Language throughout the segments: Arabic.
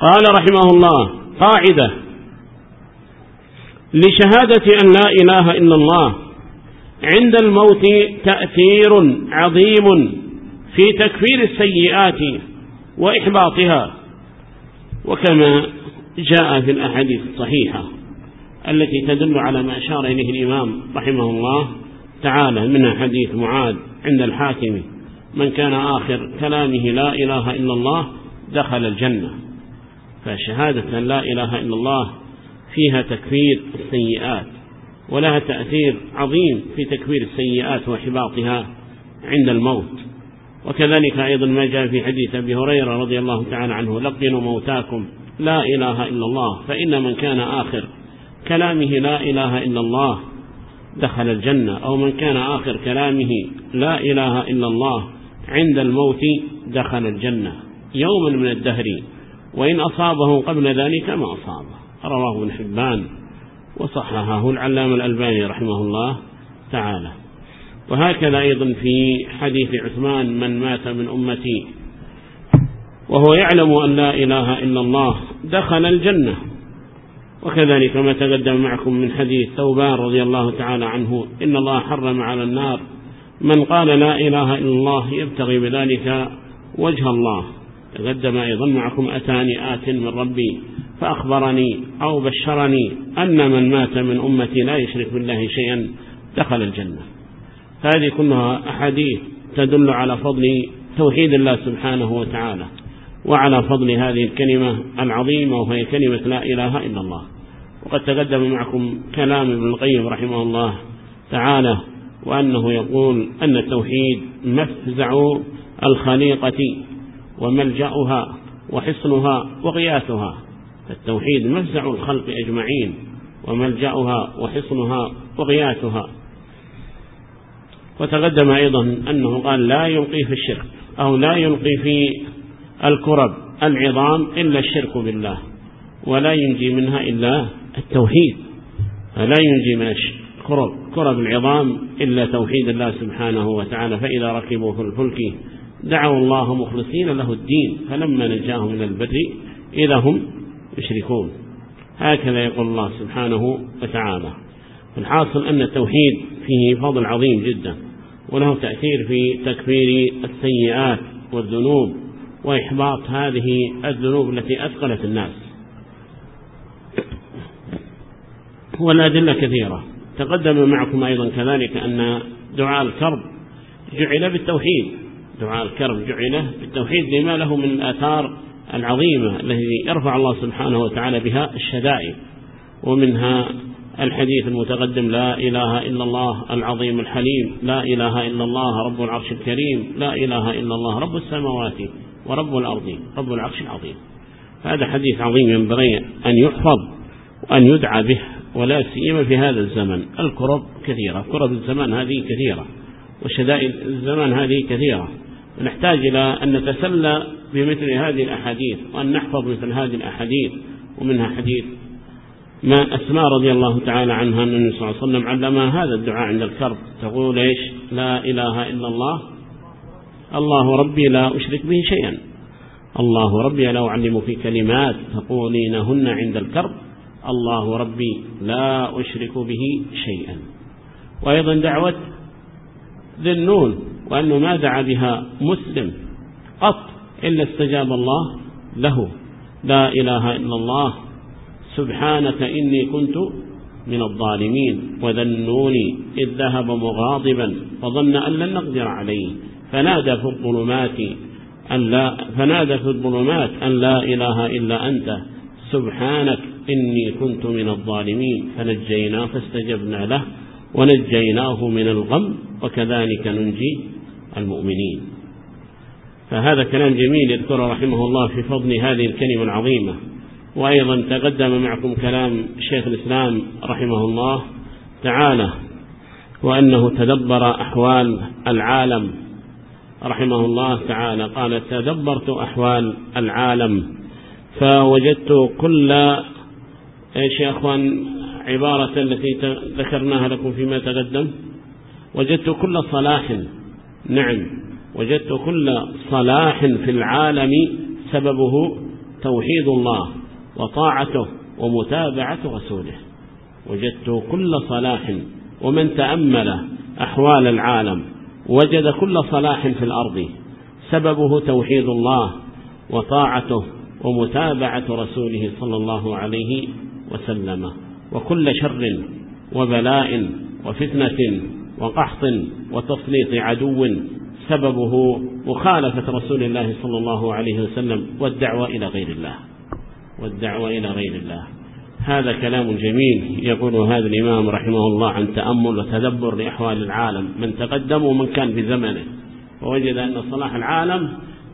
قال رحمه الله قاعدة لشهادة أن لا إله إلا الله عند الموت تأثير عظيم في تكفير السيئات وإحباطها وكما جاء في الأحاديث الصحيحة التي تدل على ما أشار إليه الإمام رحمه الله تعالى من حديث معاذ عند الحاكم من كان آخر كلامه لا إله إلا الله دخل الجنة. فشهادة لا إله إلا الله فيها تكفير السيئات ولها تأثير عظيم في تكفير السيئات وحباطها عند الموت. وكذلك أيضا ما جاء في حديث أبي هريرة رضي الله تعالى عنه لقنوا موتاكم لا إله إلا الله فإن من كان آخر كلامه لا إله إلا الله دخل الجنة أو من كان آخر كلامه لا إله إلا الله عند الموت دخل الجنة. يوما من الدهر وإن أصابه قبل ذلك ما أصابه. رواه ابن حبان وصححه العلام الألباني رحمه الله تعالى. وهكذا أيضا في حديث عثمان من مات من أمتي وهو يعلم أن لا إله إلا الله دخل الجنة. وكذلك ما تقدم معكم من حديث ثوبان رضي الله تعالى عنه إن الله حرم على النار. من قال لا إله إلا الله يبتغي بذلك وجه الله. تقدم أيضا معكم أتاني آت من ربي فأخبرني أو بشرني أن من مات من أمتي لا يشرك بالله شيئا دخل الجنة. هذه كلها أحاديث تدل على فضل توحيد الله سبحانه وتعالى وعلى فضل هذه الكلمة العظيمة وهي كلمة لا إله إلا الله. وقد تقدم معكم كلام ابن القيم رحمه الله تعالى وأنه يقول أن التوحيد مفزع الخليقة وملجأها وحصنها وغياثها. التوحيد مفزع الخلق أجمعين وملجأها وحصنها وغياثها. وتقدم أيضا أنه قال لا يلقي في الشرك أو لا يلقي في الكرب العظام إلا الشرك بالله ولا ينجي منها إلا التوحيد. لا ينجي من الكرب كرب العظام إلا توحيد الله سبحانه وتعالى فإذا ركبوا في الفلك دعوا الله مخلصين له الدين فلما نجاهم من البر إذا هم يشركون. هكذا يقول الله سبحانه وتعالى. الحاصل أن التوحيد فيه فضل عظيم جدا وله تأثير في تكفير السيئات والذنوب وإحباط هذه الذنوب التي أثقلت الناس. والأدلة كثيرة. تقدم معكم أيضا كذلك أن دعاء الكرب جعل بالتوحيد. دعاء الكرب جعل بالتوحيد لما له من الآثار العظيمة التي يرفع الله سبحانه وتعالى بها الشدائد ومنها الحديث المتقدم لا إله إلا الله العظيم الحليم لا إله إلا الله رب العرش الكريم لا إله إلا الله رب السماوات ورب الأرض رب العرش العظيم. هذا حديث عظيم ينبغي أن يحفظ وأن يدعى به ولا سيما في هذا الزمن. الكرب كثيرة كرب الزمان هذه كثيرة وشدائد الزمان هذه كثيرة. ونحتاج إلى أن نتسلى بمثل هذه الأحاديث وأن نحفظ مثل هذه الأحاديث ومنها حديث ما أسماء رضي الله تعالى عنها أن النبي صلى الله عليه وسلم. علم هذا الدعاء عند الكرب. تقول إيش؟ لا إله إلا الله. الله ربي لا أشرك به شيئا. الله ربي لا في كلمات تقولينهن عند الكرب. الله ربي لا أشرك به شيئا. وأيضا دعوة ذي النون. وأنه ما دعا بها مسلم قط إلا استجاب الله له. لا إله إلا الله. سبحانك إني كنت من الظالمين. وذنوني إذ ذهب مغاضبا فظن أن لن نقدر عليه. فنادى في الظلمات أن لا فنادى في الظلمات أن لا إله إلا أنت. سبحانك إني كنت من الظالمين. فنجيناه فاستجبنا له ونجيناه من الغم. وكذلك ننجي المؤمنين. فهذا كلام جميل يذكره رحمه الله في فضل هذه الكلمة العظيمة. وأيضا تقدم معكم كلام شيخ الإسلام رحمه الله تعالى وأنه تدبر أحوال العالم. رحمه الله تعالى قال تدبرت أحوال العالم فوجدت كل إيش يا أخوان عبارة التي ذكرناها لكم فيما تقدم وجدت كل صلاح نعم وجدت كل صلاح في العالم سببه توحيد الله وطاعته ومتابعة رسوله. وجدت كل صلاح ومن تأمل أحوال العالم وجد كل صلاح في الأرض سببه توحيد الله وطاعته ومتابعة رسوله صلى الله عليه وسلم. وكل شر وبلاء وفتنة وقحط وتسليط عدو سببه مخالفة رسول الله صلى الله عليه وسلم والدعوة إلى غير الله. والدعوة إلى غير الله. هذا كلام جميل يقول هذا الإمام رحمه الله عن تأمل وتدبر لأحوال العالم من تقدم ومن كان في زمنه. ووجد أن صلاح العالم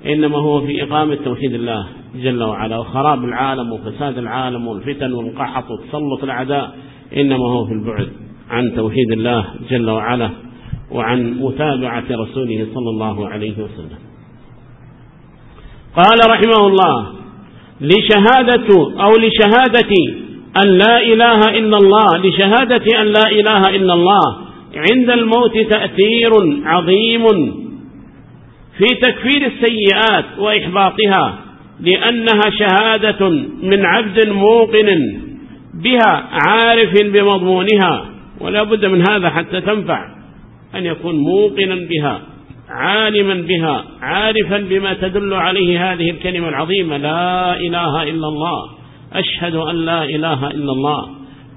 إنما هو في إقامة توحيد الله جل وعلا وخراب العالم وفساد العالم والفتن والقحط وتسلط الأعداء إنما هو في البعد. عن توحيد الله جل وعلا وعن متابعة رسوله صلى الله عليه وسلم. قال رحمه الله لشهادة أو لشهادة أن لا إله إلا الله لشهادة أن لا إله إلا الله عند الموت تأثير عظيم في تكفير السيئات وإحباطها لأنها شهادة من عبد موقن بها عارف بمضمونها. ولا بد من هذا حتى تنفع أن يكون موقنا بها عالما بها عارفا بما تدل عليه هذه الكلمة العظيمة لا إله إلا الله أشهد أن لا إله إلا الله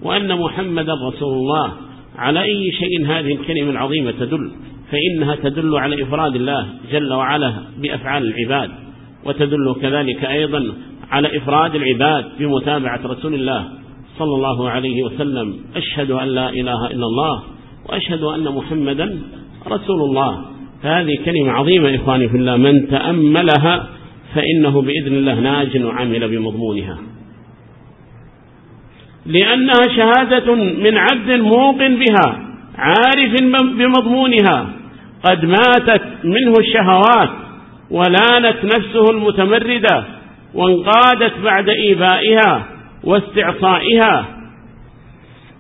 وأن محمد رسول الله. على أي شيء هذه الكلمة العظيمة تدل؟ فإنها تدل على إفراد الله جل وعلا بأفعال العباد وتدل كذلك أيضا على إفراد العباد بمتابعة رسول الله. صلى الله عليه وسلم أشهد أن لا إله إلا الله وأشهد أن محمدا رسول الله. هذه كلمة عظيمة إخواني في الله من تأملها فإنه بإذن الله ناج وعمل بمضمونها. لأنها شهادة من عبد موقن بها عارف بمضمونها. قد ماتت منه الشهوات ولانت نفسه المتمردة وانقادت بعد إيبائها. واستعصائها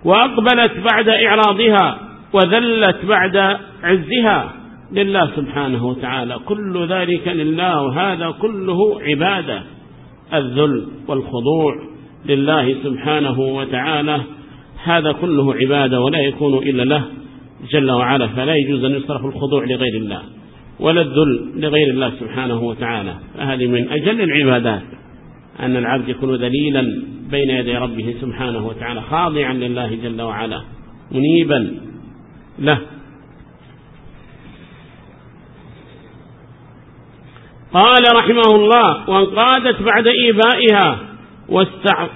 وأقبلت بعد إعراضها وذلت بعد عزها لله سبحانه وتعالى. كل ذلك لله وهذا كله عبادة الذل والخضوع لله سبحانه وتعالى. هذا كله عبادة ولا يكون إلا له جل وعلا فلا يجوز أن يصرف الخضوع لغير الله ولا الذل لغير الله سبحانه وتعالى. فهذه من أجل العبادات. أن العبد يكون ذليلا بين يدي ربه سبحانه وتعالى خاضعا لله جل وعلا منيبا له. قال رحمه الله وانقادت بعد إيبائها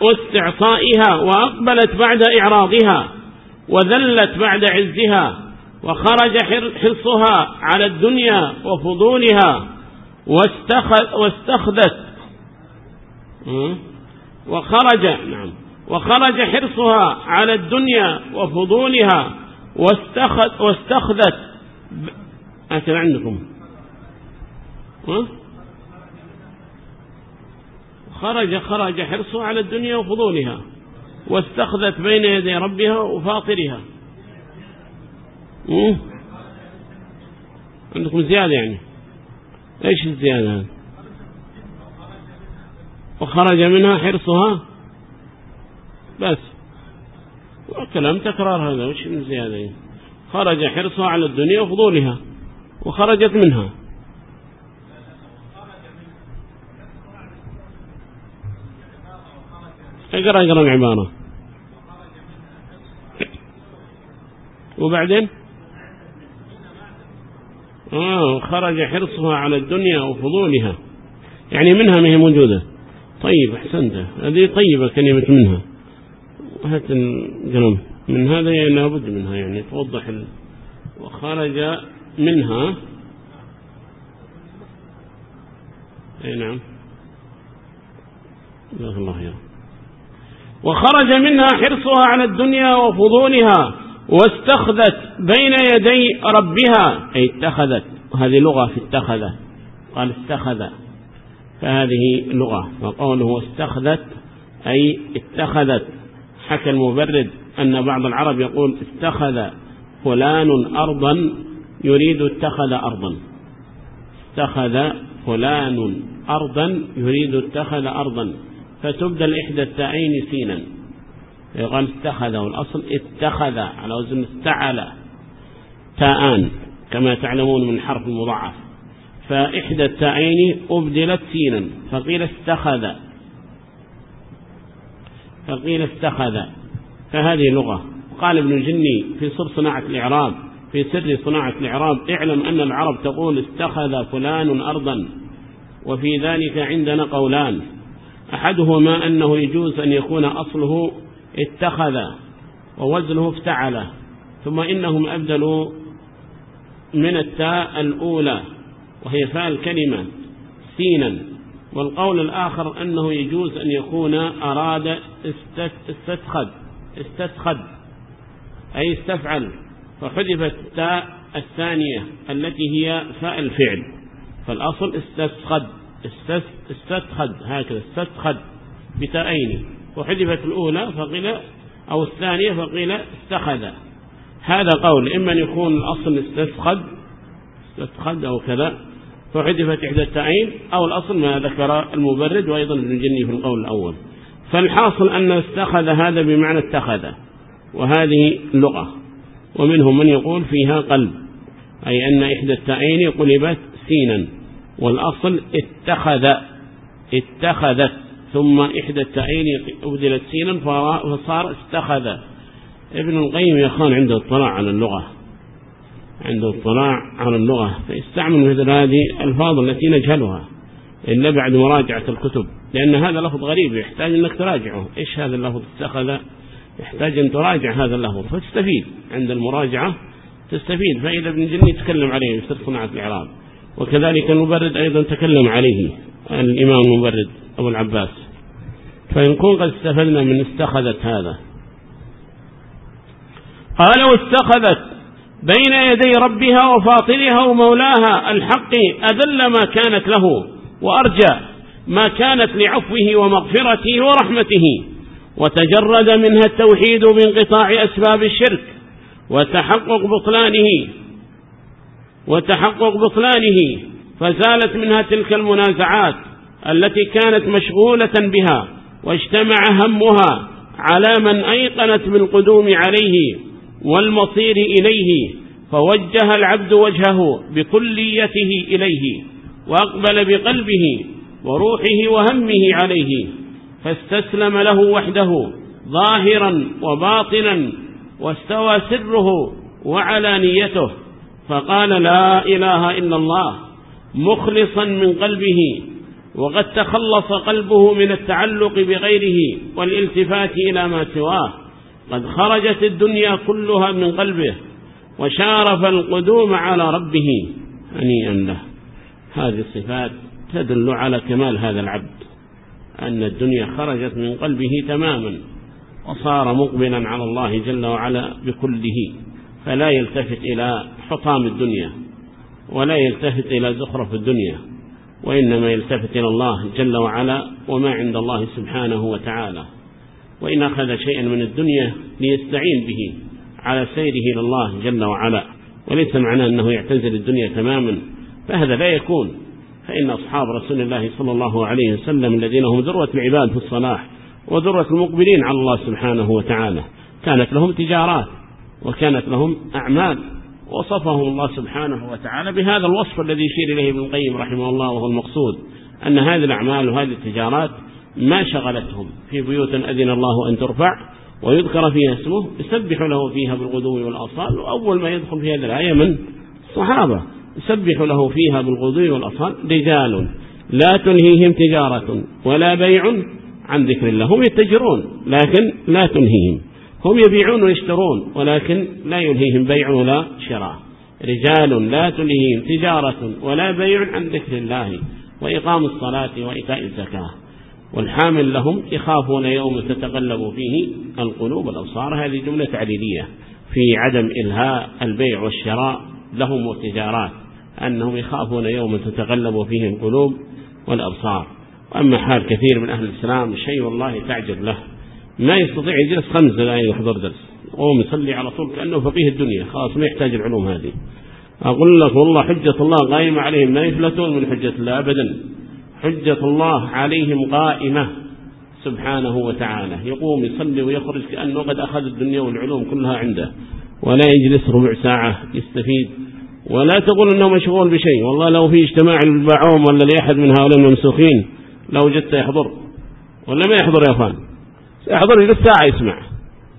واستعصائها وأقبلت بعد إعراضها وذلت بعد عزها وخرج حرصها على الدنيا وفضولها واستخذت وخرج نعم. وخرج حرصها على الدنيا وفضولها واستخذ واستخذت أكل عندكم خرج خرج حرصها على الدنيا وفضولها واستخذت بين يدي ربها وفاطرها. عندكم زيادة يعني. إيش الزيادة وخرج منها حرصها. بس. وكلام تكرار هذا وش من زيادة؟ خرج حرصها على الدنيا وفضولها وخرجت منها. اقرأ اقرأ العبارة وبعدين؟ آه خرج حرصها على الدنيا وفضولها. يعني منها ما هي موجودة. طيب أحسنت. هذه طيبة كلمة منها. هات القلم من هذا يعني لابد منها يعني توضح ال... وخرج منها. أي نعم. جزاك الله خير وخرج منها حرصها على الدنيا وفضولها واستخذت بين يدي ربها. أي اتخذت. وهذه لغة في اتخذ قال استخذ فهذه لغة وقوله استخذت أي اتخذت. حكى المبرد أن بعض العرب يقول اتخذ فلان أرضا يريد اتخذ أرضا. اتخذ فلان أرضا يريد اتخذ أرضا. فتبدل إحدى التائين سينا. يقال اتخذ والأصل اتخذ على وزن استعل. تاءان كما تعلمون من حرف المضاعف فإحدى التائين أبدلت سينا فقيل استخذ فقيل استخذ فهذه لغة. قال ابن الجني في سر صناعة الإعراب في سر صناعة الإعراب اعلم أن العرب تقول استخذ فلان أرضا وفي ذلك عندنا قولان. أحدهما أنه يجوز أن يكون أصله اتخذ ووزنه افتعل ثم إنهم أبدلوا من التاء الأولى. وهي فاء الكلمة سينا. والقول الآخر أنه يجوز أن يكون أراد استتخذ استتخذ أي استفعل. فحذفت التاء الثانية التي هي فاء الفعل فالأصل استسخد استسخد هكذا استسخد بتاءين. وحذفت الأولى فقيل أو الثانية فقيل استخذ. هذا قول. إما أن يكون الأصل استسخد استسخد أو كذا. فحذفت إحدى التاءين أو الأصل ما ذكر المبرد وأيضا ابن في القول الأول. فالحاصل أن استخذ هذا بمعنى اتخذ وهذه لغة. ومنهم من يقول فيها قلب أي أن إحدى التائين قلبت سينا والأصل اتخذ اتخذت. ثم إحدى التائين أبدلت سينا فصار استخذ. ابن القيم يا أخوان عنده اطلاع على اللغة. عنده اطلاع على اللغة. فيستعمل مثل هذه الفاظ التي نجهلها إلا بعد مراجعة الكتب لأن هذا لفظ غريب يحتاج أنك تراجعه. إيش هذا اللفظ اتخذ؟ يحتاج أن تراجع هذا اللفظ فتستفيد. عند المراجعة تستفيد. فإذا ابن جني تكلم عليه في صناعة الإعراب وكذلك المبرد أيضا تكلم عليه الإمام المبرد أبو العباس. فينكون قد استفدنا من استخذت هذا. قال واستخذت بين يدي ربها وفاطرها ومولاها الحق أذل ما كانت له وأرجى ما كانت لعفوه ومغفرته ورحمته وتجرد منها التوحيد بانقطاع أسباب الشرك وتحقق بطلانه وتحقق بطلانه فزالت منها تلك المنازعات التي كانت مشغولة بها واجتمع همها على من أيقنت بالقدوم عليه والمصير إليه فوجه العبد وجهه بكليته إليه وأقبل بقلبه وروحه وهمه عليه فاستسلم له وحده ظاهرا وباطنا واستوى سره وعلانيته فقال لا إله إلا الله مخلصا من قلبه وقد تخلص قلبه من التعلق بغيره والالتفات إلى ما سواه. قد خرجت الدنيا كلها من قلبه وشارف القدوم على ربه هنيئا له. هذه الصفات تدل على كمال هذا العبد أن الدنيا خرجت من قلبه تماما وصار مقبلا على الله جل وعلا بكله فلا يلتفت إلى حطام الدنيا ولا يلتفت إلى زخرف الدنيا وإنما يلتفت إلى الله جل وعلا وما عند الله سبحانه وتعالى. وإن أخذ شيئا من الدنيا ليستعين به على سيره إلى الله جل وعلا. وليس معناه أنه يعتزل الدنيا تماما. فهذا لا يكون. فإن أصحاب رسول الله صلى الله عليه وسلم الذين هم ذروة العباد في الصلاح وذروة المقبلين على الله سبحانه وتعالى كانت لهم تجارات وكانت لهم أعمال وصفهم الله سبحانه وتعالى بهذا الوصف الذي يشير إليه ابن القيم رحمه الله وهو المقصود أن هذه الأعمال وهذه التجارات ما شغلتهم في بيوت أذن الله أن ترفع ويذكر فيها اسمه يسبح له فيها بالغدو والأصال وأول ما يدخل في هذه الآية من الصحابة يسبح له فيها بالغدو والأصال رجال لا تنهيهم تجارة ولا بيع عن ذكر الله هم يتجرون لكن لا تنهيهم هم يبيعون ويشترون ولكن لا يلهيهم بيع ولا شراء رجال لا تلهيهم تجارة ولا بيع عن ذكر الله وإقام الصلاة وإيتاء الزكاة. والحامل لهم يخافون يوم تتقلب فيه القلوب والأبصار. هذه جملة تعليلية في عدم إلهاء البيع والشراء لهم والتجارات أنهم يخافون يوم تتغلب فيه القلوب والأبصار. وأما حال كثير من أهل الإسلام شيء والله تعجب له. ما يستطيع يجلس خمس دقائق يحضر درس قوم يصلي على طول كأنه فقيه الدنيا خلاص ما يحتاج العلوم هذه. أقول لك والله حجة الله قائمة عليهم ما يفلتون من حجة الله أبدا. حجة الله عليهم قائمة. سبحانه وتعالى. يقوم يصلي ويخرج كأنه قد أخذ الدنيا والعلوم كلها عنده. ولا يجلس ربع ساعة يستفيد. ولا تقول أنه مشغول بشيء. والله لو في اجتماع البعوم ولا لأحد من هؤلاء الممسوخين لو جدت يحضر. ولا ما يحضر يا أخوان؟ يحضر يجلس ساعة يسمع.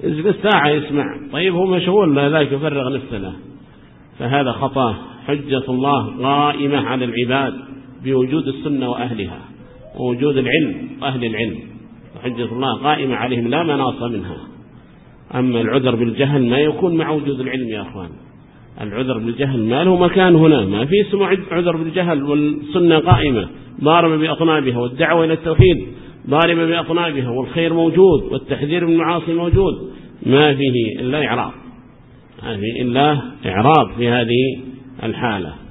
يجلس ساعة يسمع. طيب هو مشغول لا ذاك يفرغ نفسه له. فهذا خطأ. حجة الله قائمة على العباد. بوجود السنة وأهلها ووجود العلم وأهل العلم. وحجة الله قائمة عليهم لا مناص منها. أما العذر بالجهل ما يكون مع وجود العلم يا أخوان. العذر بالجهل ما له مكان هنا ما في اسمه عذر بالجهل والسنة قائمة. ضاربة بأطنابها والدعوة إلى التوحيد ضاربة بأطنابها والخير موجود والتحذير من المعاصي موجود. ما فيه إلا إعراض. ما فيه إلا إعراض في هذه الحالة.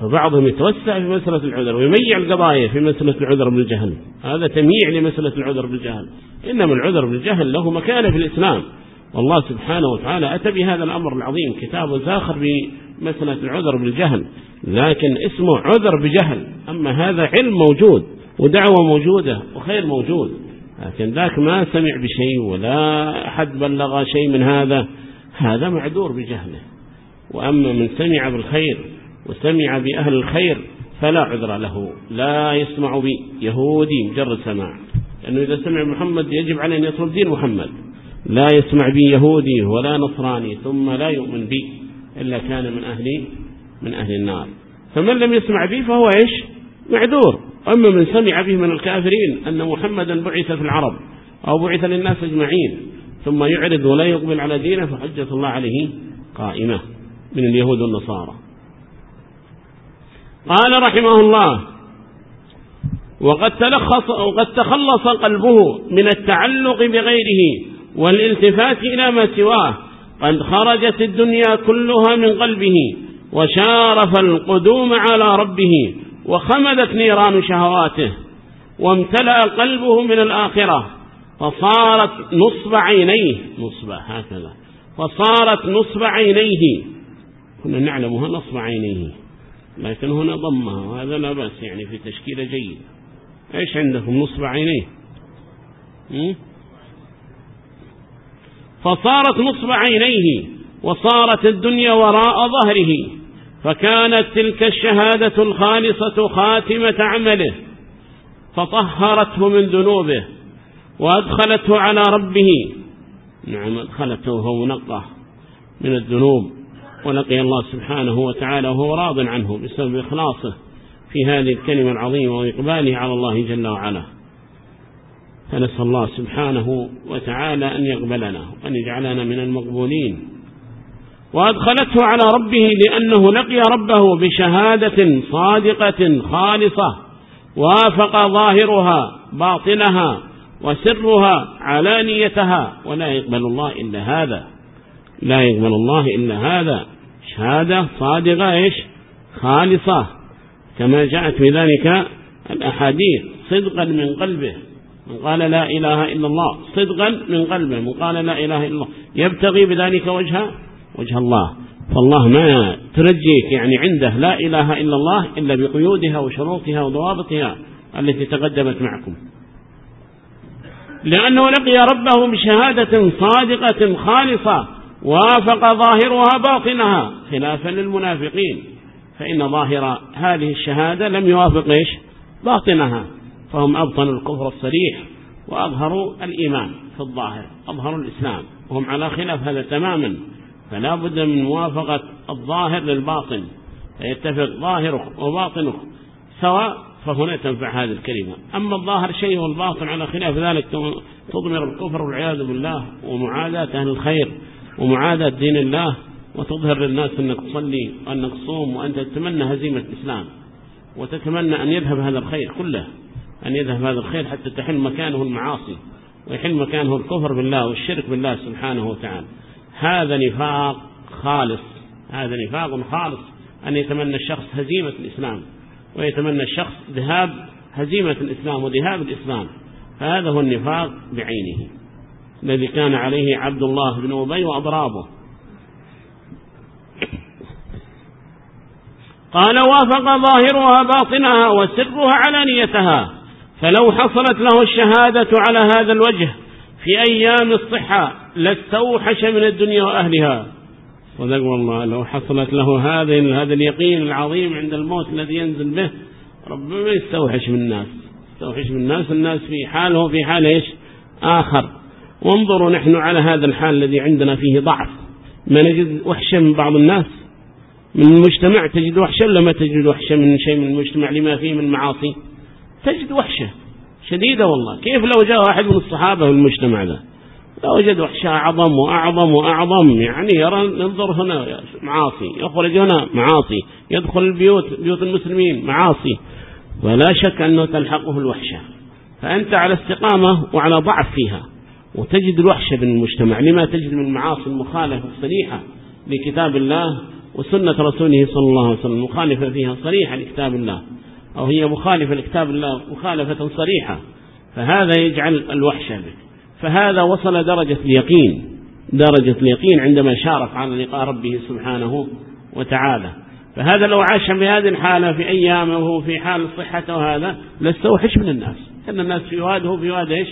فبعضهم يتوسع في مسألة العذر ويميع القضايا في مسألة العذر بالجهل. هذا تمييع لمسألة العذر بالجهل. إنما العذر بالجهل له مكانة في الإسلام. والله سبحانه وتعالى أتى بهذا الأمر العظيم كتاب زاخر بمسألة العذر بالجهل. لكن اسمه عذر بجهل. أما هذا علم موجود ودعوة موجودة وخير موجود. لكن ذاك ما سمع بشيء ولا أحد بلغ شيء من هذا هذا معذور بجهله. وأما من سمع بالخير وسمع بأهل الخير فلا عذر له لا يسمع بي يهودي مجرد سماع لأنه إذا سمع محمد يجب عليه أن يطلب دين محمد. لا يسمع بي يهودي ولا نصراني ثم لا يؤمن بي إلا كان من أهل من أهل النار. فمن لم يسمع بي فهو إيش؟ معذور. أما من سمع به من الكافرين أن محمدا بعث في العرب أو بعث للناس أجمعين ثم يعرض ولا يقبل على دينه فحجة الله عليه قائمة من اليهود والنصارى. قال رحمه الله وقد تلخص وقد تخلص قلبه من التعلق بغيره والالتفات إلى ما سواه قد خرجت الدنيا كلها من قلبه وشارف القدوم على ربه وخمدت نيران شهواته وامتلأ قلبه من الآخرة فصارت نصب عينيه نصب هكذا فصارت نصب عينيه كنا نعلمها نصب عينيه. لكن هنا ضمها وهذا لا بأس يعني في تشكيل جيد إيش عندكم؟ نصب عينيه فصارت نصب عينيه وصارت الدنيا وراء ظهره. فكانت تلك الشهادة الخالصة خاتمة عمله. فطهرته من ذنوبه وأدخلته على ربه. نعم أدخلته وهو منقه من الذنوب. ولقي الله سبحانه وتعالى وهو راض عنه بسبب إخلاصه في هذه الكلمة العظيمة وإقباله على الله جل وعلا. فنسأل الله سبحانه وتعالى أن يقبلنا وأن يجعلنا من المقبولين. وأدخلته على ربه لأنه لقي ربه بشهادة صادقة خالصة وافق ظاهرها باطنها وسرها علانيتها. ولا يقبل الله إلا هذا. لا يقبل الله إلا هذا. شهادة صادقة إيش؟ خالصة. كما جاءت في ذلك الأحاديث. صدقا من قلبه. من قال لا إله إلا الله. صدقا من قلبه. من قال لا إله إلا الله. يبتغي بذلك وجه وجه الله. فالله ما ترجيك يعني عنده لا إله إلا الله إلا بقيودها وشروطها وضوابطها التي تقدمت معكم. لأنه لقي ربه بشهادة صادقة خالصة. وافق ظاهرها باطنها خلافا للمنافقين فإن ظاهر هذه الشهادة لم يوافق إيش؟ باطنها فهم أبطنوا الكفر الصريح وأظهروا الإيمان في الظاهر أظهروا الإسلام وهم على خلاف هذا تماما فلا بد من موافقة الظاهر للباطن فيتفق ظاهرك وباطنك سواء فهنا تنفع هذه الكلمة. أما الظاهر شيء والباطن على خلاف ذلك تضمر الكفر والعياذ بالله ومعاداة أهل الخير ومعاداة دين الله وتظهر للناس أنك تصلي وأنك تصوم وأنت تتمنى هزيمة الإسلام وتتمنى أن يذهب هذا الخير كله أن يذهب هذا الخير حتى تحل مكانه المعاصي ويحل مكانه الكفر بالله والشرك بالله سبحانه وتعالى. هذا نفاق خالص هذا نفاق خالص أن يتمنى الشخص هزيمة الإسلام ويتمنى الشخص ذهاب هزيمة الإسلام وذهاب الإسلام. هذا هو النفاق بعينه. الذي كان عليه عبد الله بن أبي وأضرابه. قال وافق ظاهرها باطنها وسرها علانيتها فلو حصلت له الشهادة على هذا الوجه في أيام الصحة لاستوحش من الدنيا وأهلها. صدق والله لو حصلت له هذا هذا اليقين العظيم عند الموت الذي ينزل به ربما يستوحش من الناس. يستوحش من الناس الناس في حاله في حال إيش؟ آخر. وانظروا نحن على هذا الحال الذي عندنا فيه ضعف. ما نجد وحشة من بعض الناس من المجتمع. تجد وحشة ولا ما تجد وحشة من شيء من المجتمع؟ لما فيه من معاصي. تجد وحشة شديدة والله. كيف لو جاء واحد من الصحابة في المجتمع ذا لوجد وحشة أعظم وأعظم وأعظم. يعني يرى ينظر هنا معاصي. يخرج هنا معاصي. يدخل البيوت بيوت المسلمين معاصي. ولا شك أنه تلحقه الوحشة. فأنت على استقامة وعلى ضعف فيها. وتجد الوحشة من المجتمع لما تجد من معاصي المخالفة الصريحة لكتاب الله وسنة رسوله صلى الله عليه وسلم مخالفة فيها صريحة لكتاب الله أو هي مخالفة لكتاب الله مخالفة صريحة فهذا يجعل الوحشة بك. فهذا وصل درجة اليقين درجة اليقين عندما شارف على لقاء ربه سبحانه وتعالى. فهذا لو عاش بهذه الحالة في أيامه في حال الصحة وهذا لاستوحش من الناس. أن الناس في واده في واد إيش؟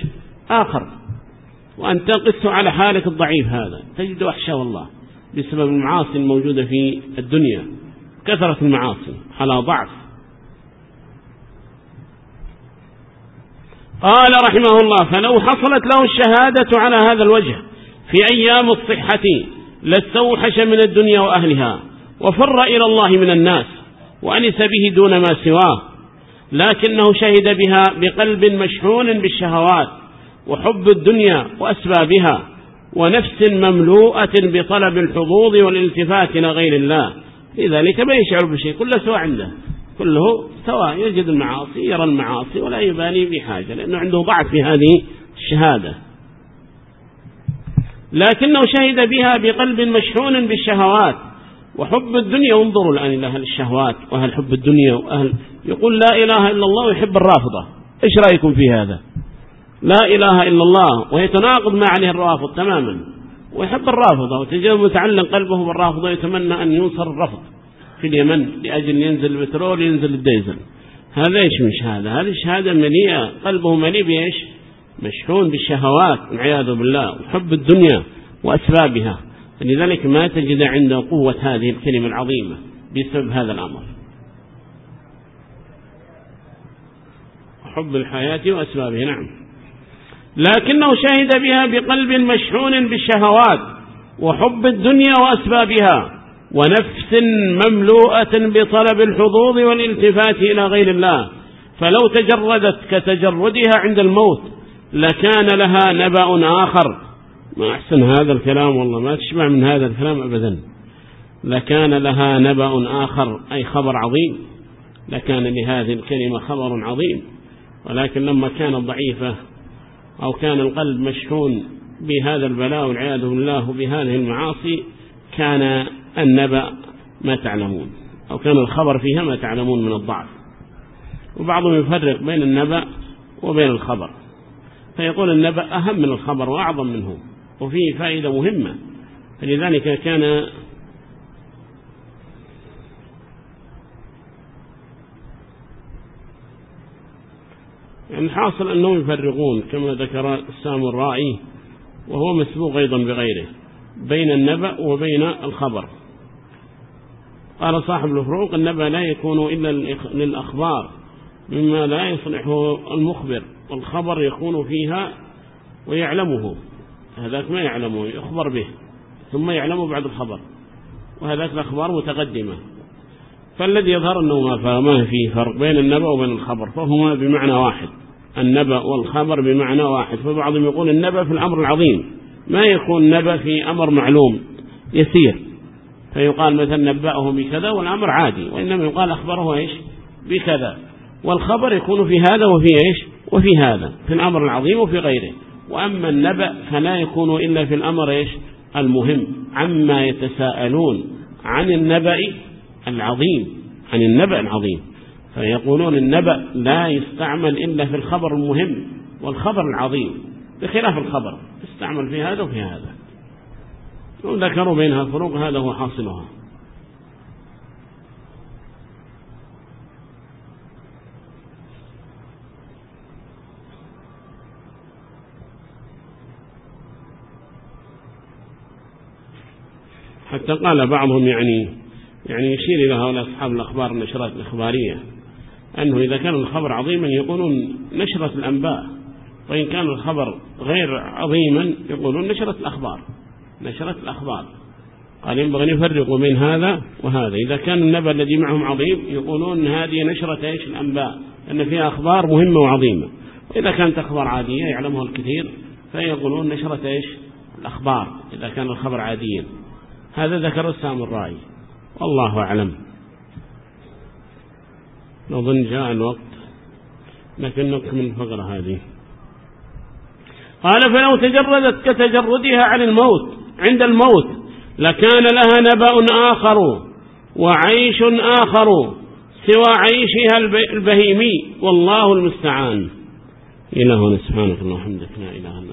آخر. وأن تقص على حالك الضعيف هذا. تجد وحشة والله بسبب المعاصي الموجودة في الدنيا. كثرة المعاصي على ضعف. قال رحمه الله فلو حصلت له الشهادة على هذا الوجه في أيام الصحة لاستوحش من الدنيا وأهلها وفر إلى الله من الناس وأنس به دون ما سواه لكنه شهد بها بقلب مشحون بالشهوات وحب الدنيا وأسبابها ونفس مملوءة بطلب الحظوظ والالتفات إلى غير الله. لذلك ما يشعر بشيء كله سوى عنده كله سواء يجد المعاصي يرى المعاصي ولا يبالي بحاجة لأنه عنده ضعف في هذه الشهادة. لكنه شهد بها بقلب مشحون بالشهوات. وحب الدنيا انظروا الآن إلى أهل الشهوات وأهل حب الدنيا وأهل يقول لا إله إلا الله ويحب الرافضة. إيش رأيكم في هذا؟ لا إله إلا الله ويتناقض ما عليه الرافض تماما. ويحب الرافضة وتجد متعلق قلبه بالرافضة يتمنى أن ينصر الرفض في اليمن لأجل ينزل البترول ينزل الديزل. هذا إيش مش هذا هذه شهادة مليئة قلبه مليء بإيش؟ مشحون بالشهوات والعياذ بالله وحب الدنيا وأسبابها. لذلك ما تجد عنده قوة هذه الكلمة العظيمة بسبب هذا الأمر. حب الحياة وأسبابه نعم. لكنه شهد بها بقلب مشحون بالشهوات وحب الدنيا وأسبابها ونفس مملوءة بطلب الحظوظ والالتفات إلى غير الله. فلو تجردت كتجردها عند الموت لكان لها نبأ آخر. ما أحسن هذا الكلام والله ما تشبع من هذا الكلام أبدا. لكان لها نبأ آخر أي خبر عظيم. لكان لهذه الكلمة خبر عظيم. ولكن لما كانت ضعيفة أو كان القلب مشحون بهذا البلاء والعياذ بالله بهذه المعاصي كان النبأ ما تعلمون أو كان الخبر فيها ما تعلمون من الضعف. وبعضهم يفرق بين النبأ وبين الخبر. فيقول النبأ أهم من الخبر وأعظم منه وفيه فائدة مهمة. فلذلك كان يعني حاصل أنهم يفرقون كما ذكر السام الرائي وهو مسبوق أيضا بغيره بين النبأ وبين الخبر. قال صاحب الفروق النبأ لا يكون إلا للأخبار مما لا يصلحه المخبر والخبر يكون فيها ويعلمه. هذاك ما يعلمه يخبر به ثم يعلمه بعد الخبر وهذاك الأخبار متقدمة. فالذي يظهر أنه ما فيه فرق بين النبأ وبين الخبر فهما بمعنى واحد. النبأ والخبر بمعنى واحد. فبعضهم يقول النبأ في الأمر العظيم. ما يكون نبأ في أمر معلوم. يسير. فيقال مثلا نبأه بكذا والأمر عادي وإنما يقال أخبره إيش؟ بكذا. والخبر يكون في هذا وفي إيش؟ وفي هذا في الأمر العظيم وفي غيره. وأما النبأ فلا يكون إلا في الأمر إيش؟ المهم. عما يتساءلون عن النبأ العظيم عن النبأ العظيم. فيقولون النبأ لا يستعمل إلا في الخبر المهم والخبر العظيم. بخلاف الخبر استعمل في هذا وفي هذا. وذكروا بينها الفروق هذا هو حاصلها. حتى قال بعضهم يعني يعني يشير إلى هؤلاء أصحاب الأخبار النشرات الإخبارية أنه إذا كان الخبر عظيما يقولون نشرة الأنباء وإن كان الخبر غير عظيما يقولون نشرة الأخبار نشرة الأخبار. قال ينبغي أن يفرقوا بين هذا وهذا. إذا كان النبأ الذي معهم عظيم يقولون هذه نشرة إيش؟ الأنباء أن فيها أخبار مهمة وعظيمة. وإذا كانت أخبار عادية يعلمها الكثير فيقولون نشرة إيش؟ الأخبار إذا كان الخبر عاديا. هذا ذكر السام الرأي والله أعلم. نظن جاء الوقت لكن نكمل الفقرة هذه. قال فلو تجردت كتجردها عن الموت عند الموت لكان لها نبأ آخر وعيش آخر سوى عيشها البهيمي والله المستعان. إلهنا سبحانك اللهم وحمدك لا إله إلا